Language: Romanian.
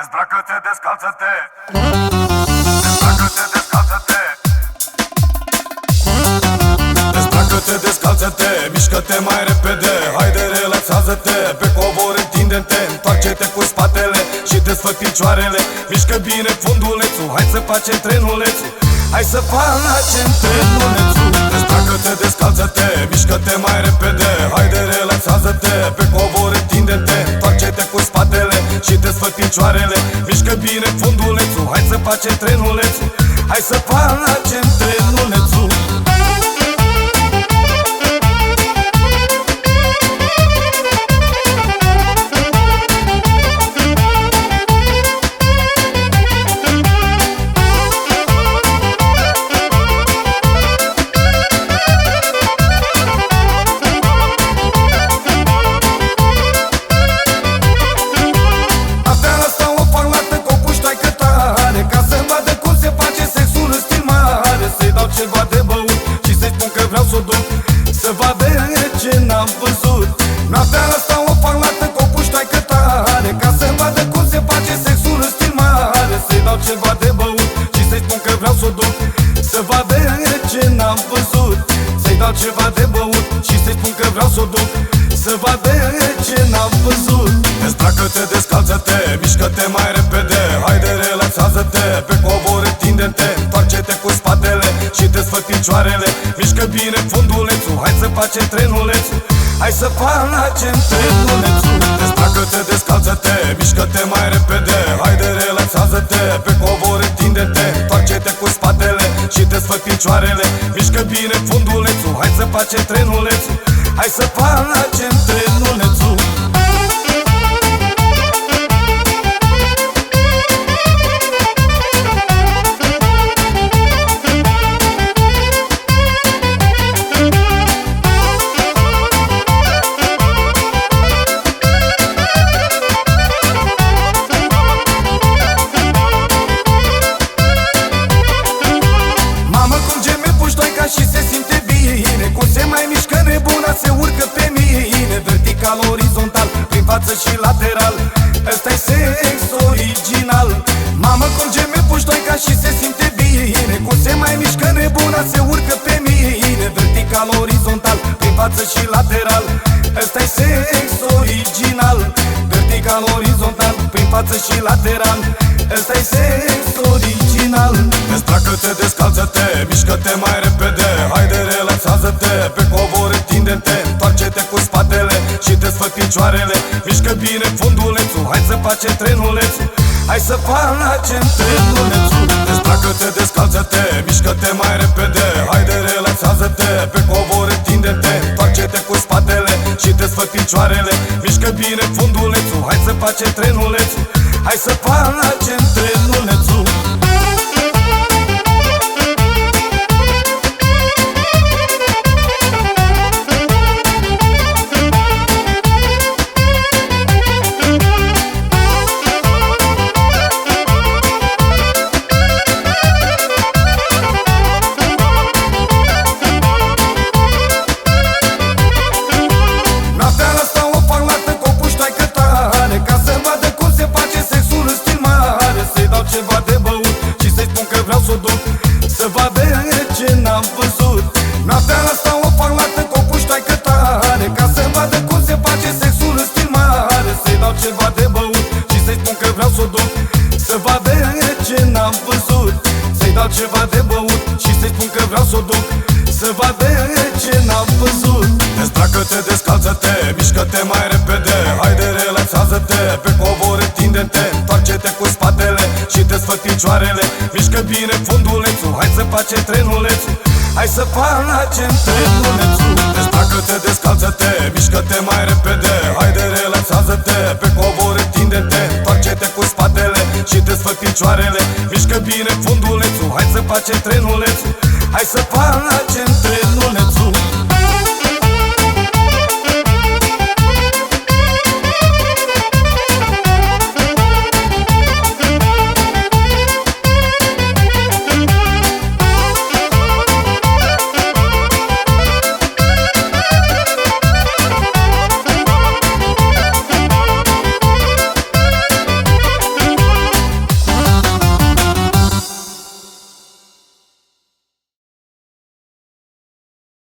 Dezbracă-te, descalță-te Dezbracă-te, descalță-te Dezbracă-te, descalță-te Mișcă-te mai repede Haide, relaxează-te. Pe covor întinde-te Întoarce-te cu spatele Și desfă picioarele. Mișcă bine fundulețul Hai să facem trenulețul. Hai să facem trenulețul. Dezbracă-te, descalță-te Mișcă-te mai repede Haide, relaxează-te. Pe covor întinde-te Întoarce-te cu spatele Și desfă picioarele Mișcă bine fundulețul. Hai să facem trenulețul. Hai să facem trenulețul spun că vreau să o duc Să vadă ce n-am văzut. Noaptea asta o fac la cu puștoaică tare Ca să vadă cum se face sexul în stil mare. Să-i dau ceva de băut și să-i spun că vreau să o duc Să vadă ce n-am văzut. Să-i dau ceva de băut și să-i spun că vreau să o duc Să vadă ce n-am văzut. Dezbracă-te, descalță-te, mișcă-te mai repede picioarele Mișcă bine fundulețul, hai să facem trenulețul. Hai să facem trenulețul. Dezbracă-te, descalță-te, mișcă-te mai repede. Haide, relaxează-te, pe covor întinde-te Întoarce-te cu spatele și desfă picioarele. Mișcă bine fundulețul, hai să facem trenulețul. Hai să facem față și lateral. Ăsta e sex original. Mamă cum geme puștoica și se simte bine. Cum se mai mișcă nebuna, se urcă pe mine. Vertical, orizontal, prin față și lateral. Ăsta e sex original. Vertical, orizontal, prin față și lateral. Ăsta e sex original. Dezbracă-te, descalță-te, mișcă-te mai repede. Haide, relaxează-te, pe covor întinde-te Întoarce-te picioarele Mișcă bine fundulețul, hai să facem trenulețul. Hai să facem trenulețul. Dezbracă-te, descalță-te, mișcă-te mai repede. Haide, relaxează-te, pe covor întinde-te. Întoarce-te cu spatele și desfă picioarele Mișcă bine fundulețul, hai să facem trenulețul. Hai să facem trenulețul ce n-am văzut. Noaptea asta o fac la cu puștoaică tare Ca să vadă cum se face sexul în stil mare. Să-i dau ceva de băut și să-i spun că vreau să o duc. Să vadă ce n-am văzut. Să-i dau ceva de băut și să-i spun că vreau să o duc. Să vadă ce n-am văzut. Dezbracă-te, descalță-te, mișcă-te mai repede. Haide, relaxează-te, pe covor întinde-te Întoarce-te cu spatele și desfă picioarele. Mișcă bine fundulețul, hai să facem trenulețul Hai să facem trenulețul Dezbracă-te, descalță-te, mișcă-te mai repede. Haide, relaxează-te, pe covor întinde-te Întoarce-te cu spatele și desfă picioarele. Mișcă bine fundulețul, hai să facem trenulețul. Hai să facem trenulețul